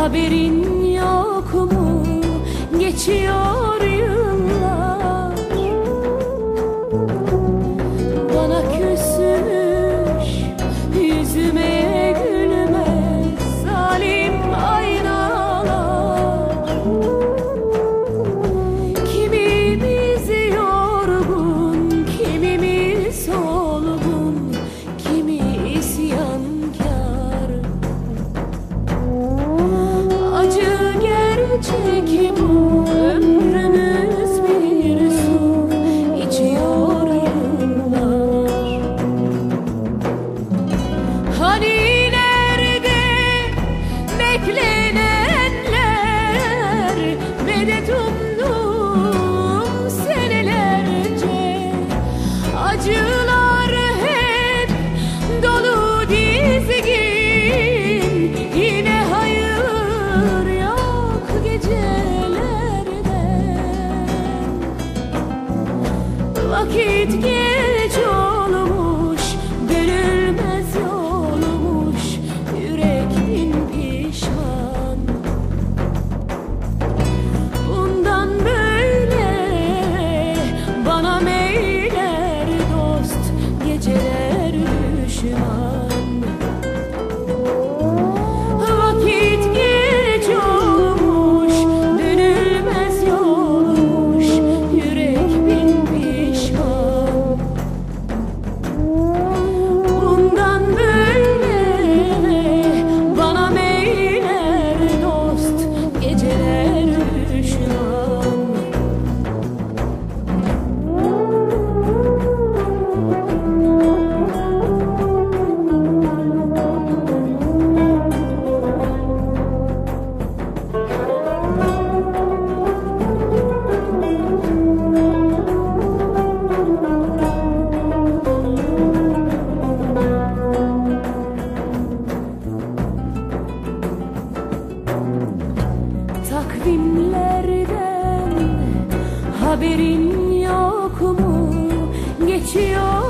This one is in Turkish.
Haberin yok mu? Geçiyor kid, to key. haberin yok mu? Geçiyor